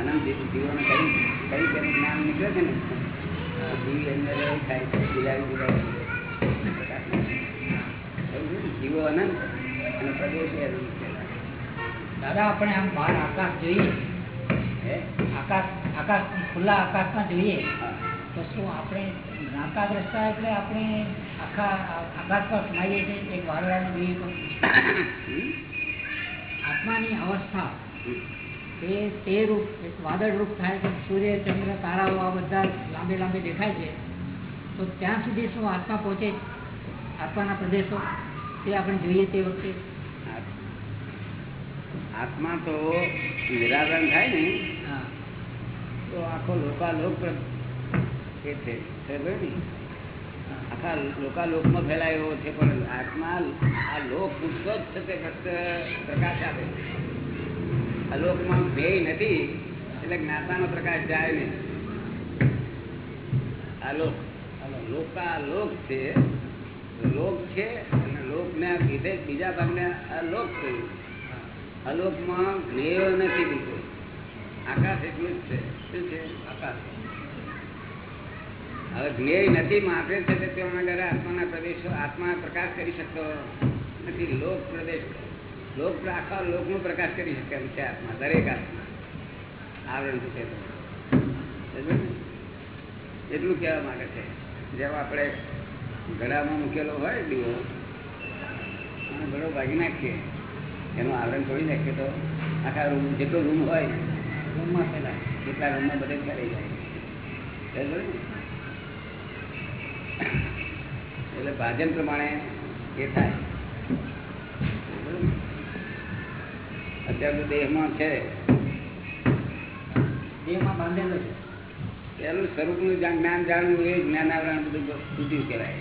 અનંત જીવોને કઈ કઈ કઈ જ્ઞાન નીકળે છે ને? જીવ અંદર થાય છે, બિલાવી ને? જીવો અનંત અને પ્રદેશ અનંત છે દાદા આપણે આમ બહાર આકાશ જોઈએ. હે? આકાશ આકાશ ખુલ્લા આકાશમાં જોઈએ, તો શું આપણે દ્રષ્ટા એટલે આપણે આખા આકાશમાં આકાશ પર સમાઈએ છીએ એક વાદળાને જોઈએ તો? આત્માની અવસ્થા. એ તે રૂપ, એક વાદળ રૂપ થાય છે સૂર્ય, ચંદ્ર, તારાઓ આ બધા લાંબે લાંબે દેખાય છે, તો ત્યાં સુધી શું આત્મા પહોંચે? આત્માના પ્રદેશો, તે આપણે જોઈએ તે વખતે. આત્મા તો નિરાકરણ થાય ને તો આખો લોકાલોક એ છે આખા લોકાલોકમાં ફેલાયો છે, પણ આત્મા આ લોક પૂછતો જ છે તે ફક્ત પ્રકાશ આપે આ લોકમાં ધ્યેય નથી, એટલે જ્ઞાતાનો પ્રકાશ જાય નહીં. આ લોક લોકા છે. લોક છે અને લોકને લીધે બીજા બીજા ભાગને આ લોક કહ્યું. અલોકમાં જ્ઞેયો નથી બિલકુલ આકાશ એટલું જ છે. આકાશ. હવે જ્ઞેય નથી આગળ આત્માના પ્રદેશો આત્મા પ્રકાશ કરી શકતો નથી. લોક પ્રદેશ. લોક આખા લોકનો પ્રકાશ કરી શકે છે આત્મા, દરેક આત્મા. આવરણ છે? એટલું કહેવા માંગે છે. જેમ આપણે ગળામાં મૂકેલો હોય દીવો, અને ગળો ભાગી નાખીએ, એનું આવરણ તોડી નાખીએ તો આખા રૂમ, જેટલો રૂમ હોય રૂમમાં પેલા કેટલા રૂમમાં બધે કરી જાય. એટલે ભાજન પ્રમાણે એ થાય? અત્યારે તો દેહમાં છે. દેહમાં બાંધેલો છે. એનું સ્વરૂપનું જ્ઞાન જાણવું એ જ્ઞાન આવરણ બધું સુધી કહેવાય.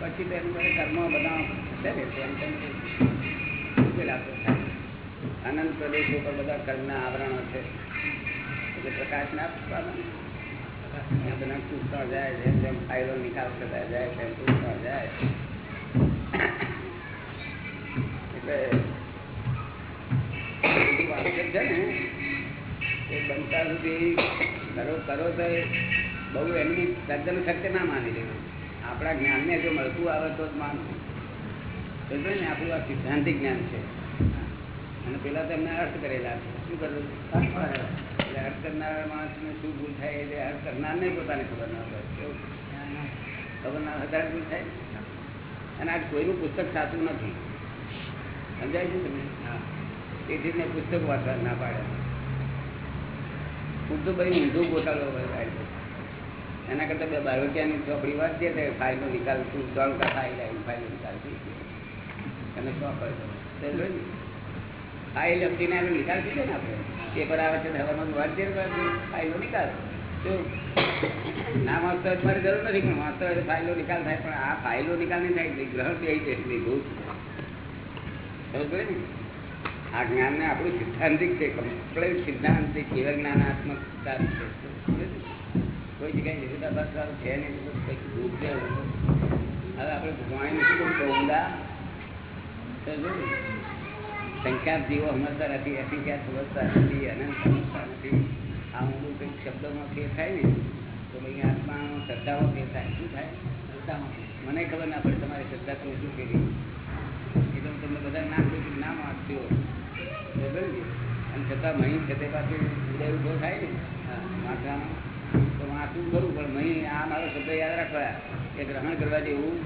પછી તેનું બધે કર્મ બધા છે ને તેમ તેમ ઉકેલ આપતો થાય. અનંત પ્રદેશો પર બધા કર્મના આવરણો છે. એટલે પ્રકાશને આપવાના એ બધા પૂછતા જાય જેમ જેમ ફાઇલો નિકાલ થતા જાય તેમ પૂછતા જાય એટલે છે ને એ બનતા સુધી કરો કરો તો બહુ એમની તદ્દન શક્ય ના માની લેવું આપણા જ્ઞાનને જો મળતું આવે તો જ માનવું. ને આપણું આ સિદ્ધાંતિક જ્ઞાન છે. અને પેલા તો એમને અર્થ કરેલા શું કરવું એટલે અર્થ કરનારા માણસને શું ભૂલ થાય એટલે અર્થ કરનારને પોતાને ખબર ના હોય ખબર ના વધારે ભૂલ થાય અને આ કોઈનું પુસ્તક સાચું નથી સમજાય છે તમે તેથી મેં પુસ્તક વાંચવા ના પાડે હું તો ભાઈ ઊંધું ગોટાળો એના કરતાં બે બારોટિયાની ચોપડી વાંચીએ તો ફાઇલનો નિકાલ શું ત્રણ કા ફાઇલ આવી નિકાલ થઈ ગયો અને શું પડે ફાઇલ લખીને એનો નિકાલ થઈ ને આપણે પેપર આવે છે હવામાં વાંચીએ ફાઇલનો નિકાલ. ના વાંચતો મારી જરૂર નથી, પણ વાંચતો હોય તો ફાઇલનો નિકાલ થાય. પણ આ ફાઇલનો નિકાલ નહીં થાય ગ્રહણ થઈ જશે સમજ ને? આ જ્ઞાનને આપણું સિદ્ધાંતિક છે, કમ્પ્લેટ સિદ્ધાંતિક કેવળ જ્ઞાનાત્મકતા છે. કોઈ જગ્યાએ વિરોધાભાસ વાળું છે નહીં કંઈક દૂર છે હવે આપણે ભગવાન નથી કહું? ઊંડા? સંખ્યાત જીવો સમજતા નથી અસંખ્યાત સમજતા નથી અનંત સમજતા નથી આ ઊંડું કંઈક શબ્દોમાં ફેર થાય ને, તો ભાઈ આત્માનો શ્રદ્ધામાં ફેર થાય. શું થાય? શ્રદ્ધામાં મને ખબર ના પડે તમારી શ્રદ્ધા તો શું કરી એ તો હું તમને બધા નામ દઉં નામ આપજો. બરાબર ને? અને છતાં મહી છે પાછું ઉદય ઊભો થાય ને વાંચવાનો તો વાંચવું ખરું પણ મહી આ મારો શબ્દ યાદ રાખવા. એ ગ્રહણ કરવા જેવું.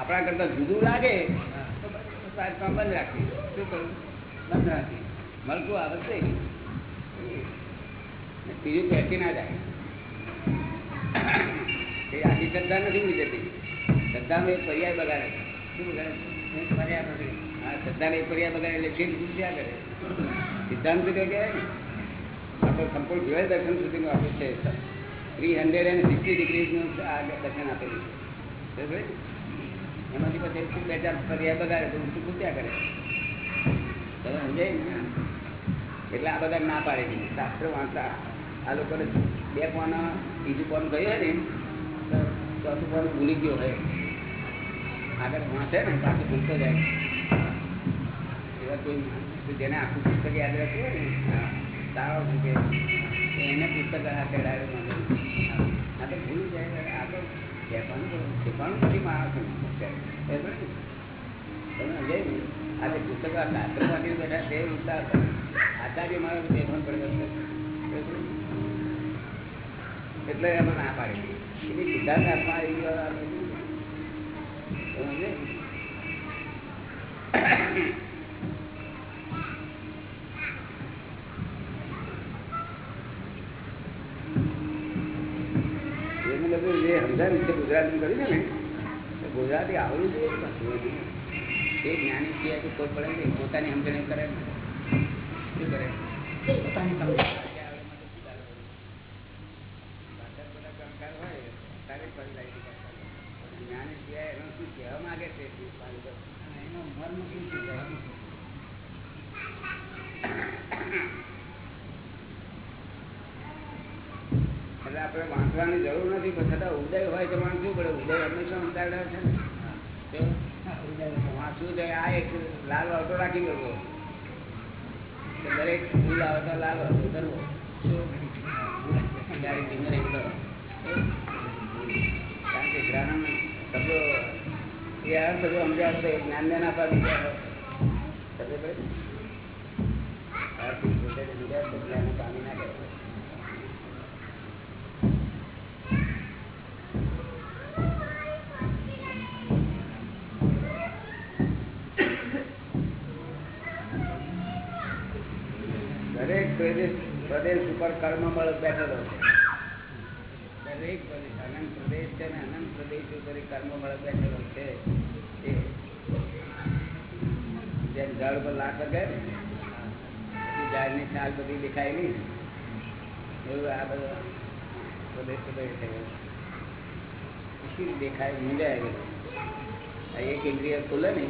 આપણા કરતાં જુદું લાગે વાંચવા બંધ રાખવી શું કરવું બંધ રાખવી મળતું આવશે ત્રીજું બેસી ના જાય. એ આખી શ્રદ્ધા નથી જતી શ્રદ્ધામાં એક પર્યાય બગાડે. શું બગાડે પર્યાય બગાડે. હા શ્રદ્ધાને એક પર્યાય એટલે ફીર પૂછ્યા કરે? સિદ્ધાંત તો કહેવાય સંપૂર્ણ જીવન દર્શન સુધીનું આપ્યું છે. થ્રી હંડ્રેડ એન્ડ સિક્સટી ડિગ્રીનું આ દર્શન આપેલું છે? એમાંથી પછી બે ચાર ફરિયાદ બગાડે તો ઊંચું પૂછ્યા કરે. તમે સમજાય એટલે આ બધા ના પાડે છે. શાસ્ત્ર વાંચતા આ લોકોને બે કોણ બીજું કોણ ગયું હોય ને ચોથું કોણ ભૂલી ગયો હોય. આગળ વાંચે ને, પાછું ભૂલતો જાય. એવા કોઈ જેને આખું પુસ્તક યાદ રાખ્યું હોય ને સારો કે એને પુસ્તક આ ચડાવ્યું આ તો ભૂલી જાય. શીખવાનું નથી માણસ આજે પુસ્તકો આ શાસ્ત્રમાંથી બેઠા તે ઉત્સાહ આચાર્ય મારો દેખવાનું પડે એટલે એમાં ના પાડી. એની સિદ્ધાંત આત્મા આવી ગયો ગુજરાતી કર્યું છે ને ગુજરાતી આવડવું જોઈએ. એ જ્ઞાની તો કોઈ પડે નહીં પોતાની સમજણ કરે શું કરે? પોતાની સમજ જ્ઞાની સિવાય એનો શું કહેવા માંગે છે એનો મર્મ શું છે એટલે આપણે વાંચવાની જરૂર નથી પણ છતાં ઉદય હોય તો વાંચવું પડે ઉદય હંમેશા અંધારા છે ને તો વાંચવું તો આ એક લાલ વાવટો રાખી કરવો કે દરેક ફૂલ આવે તો લાલ વાવટો કરવો શું ત્યારે ધીમે એકલો કારણ કે ગ્રહણ શબ્દો એ અર્થ જો સમજ્યા તો એ જ્ઞાનને ના પાડી? જાય સમજ પડી? અર્થ પોતે જ બીજા પામી ના કરે દરેક પ્રદેશ ઉપર કર્મ બળ બેઠેલો છે. દરેક પ્રદેશ અનંત પ્રદેશ છે અને અનંત પ્રદેશ ઉપર કર્મ બળ બેઠેલો છે. જેમ ઝાડ ઉપર લાકડ ગયે ને પછી ઝાડની છાલ બધી દેખાય નહીં એવું આ બધો પ્રદેશ પ્રદેશ થયો. શું દેખાય મૂંઝાય ગયેલો આ એક ઇન્દ્રિય ખુલે ને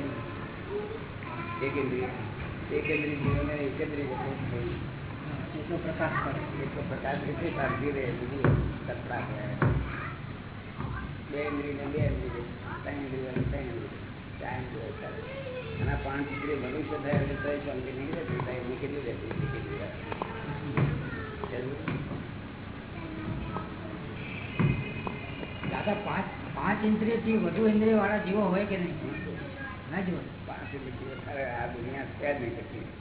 એક ઇન્દ્રિય. એક ઇન્દ્રિય જીવને એક ઇન્દ્રિય જતું થયું. એટલો પ્રકાશ પડે. એટલો પ્રકાશ એટલી શાંતિ રહે બધું કચરા રહે બે ઇન્દ્રિય ને બે ઇન્દ્રિય ત્રણ ઇન્દ્રિય ને ત્રણ ઇન્દ્રિય. ચાર ઇન્દ્રિય ચાલે અને પાંચ દીકરી મનુષ્ય થાય એટલે તો શાંતિ નીકળે એમની કેટલી રહેતી જરૂર? દાદા, પાંચ પાંચ ઇન્દ્રિયથી વધુ ઇન્દ્રિય વાળા જીવો હોય કે નહીં? ના જીવો? પાંચ ઇન્દ્રિય આ દુનિયા છે જ નહીં.